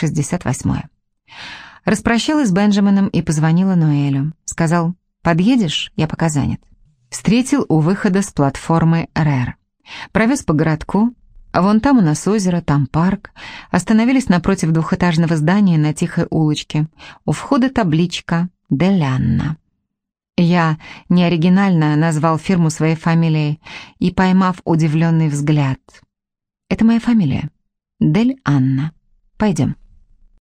68. Распрощалась с Бенджамином и позвонила Ноэлю. Сказал, подъедешь, я пока занят. Встретил у выхода с платформы РЭР. Провез по городку. Вон там у нас озеро, там парк. Остановились напротив двухэтажного здания на тихой улочке. У входа табличка «Делянна». Я неоригинально назвал фирму своей фамилией и, поймав удивленный взгляд. «Это моя фамилия. Дель Анна. Пойдем».